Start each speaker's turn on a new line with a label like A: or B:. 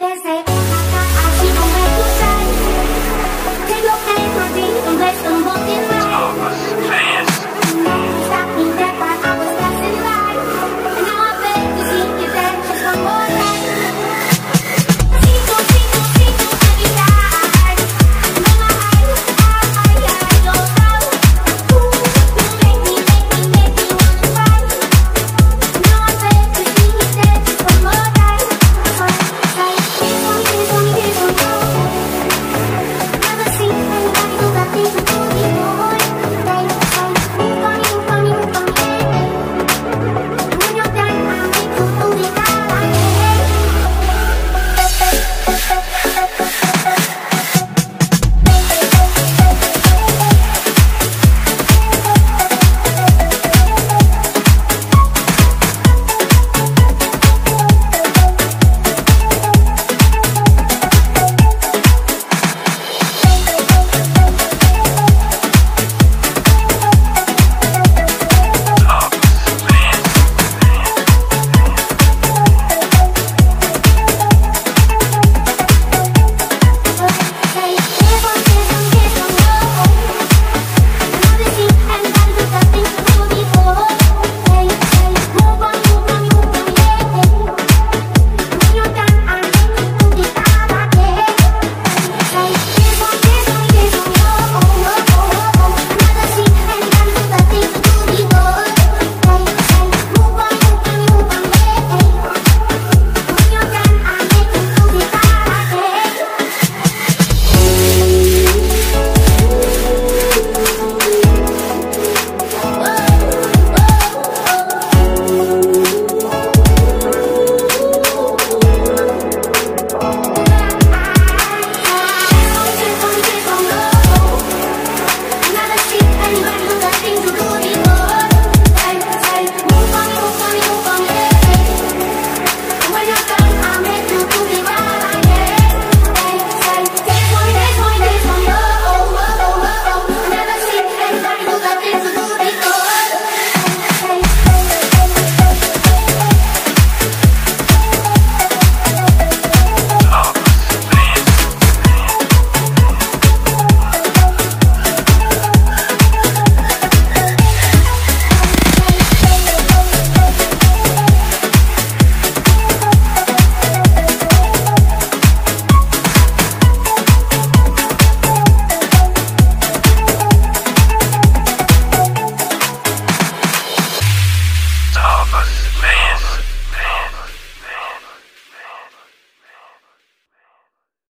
A: they say Man.